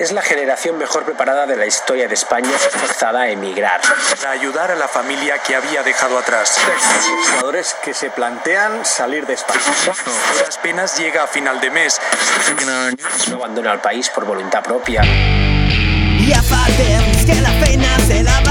Es la generación mejor preparada de la historia de España forzada a emigrar. Para ayudar a la familia que había dejado atrás. Jugadores que se plantean salir de España. Las penas llega a final de mes. No abandona el país por voluntad propia. Fa temps que la feina se la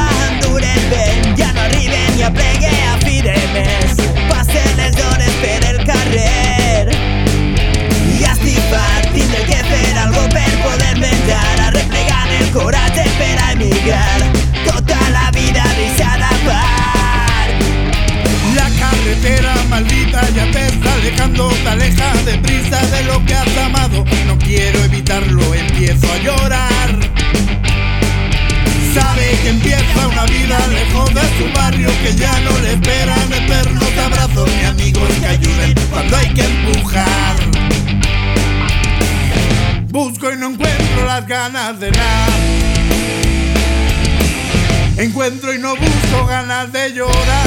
ganas de nada. Encuentro y no busco ganas de llorar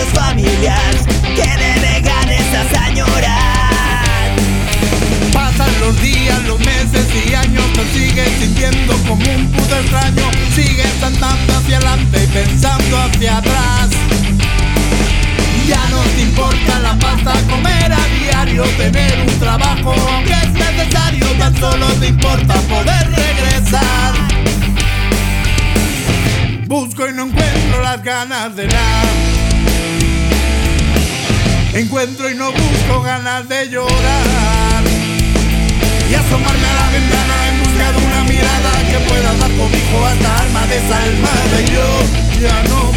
teus familiars Que de vegades has enyorat Pasan los días, los meses y años, te sigues sintiendo como un puto extraño. Sigues andando hacia adelante y pensando hacia atrás. Ya no te importa la pasta, comer a diario, tener un trabajo, aunque es necesario, tan solo te importa poder regresar. Busco y no encuentro las ganas de nada. Encuentro y no busco ganas de llorar. Y asomarme a la ventana en busca de una mirada que pueda dar cobijo a esta alma desalmada y yo. Ya no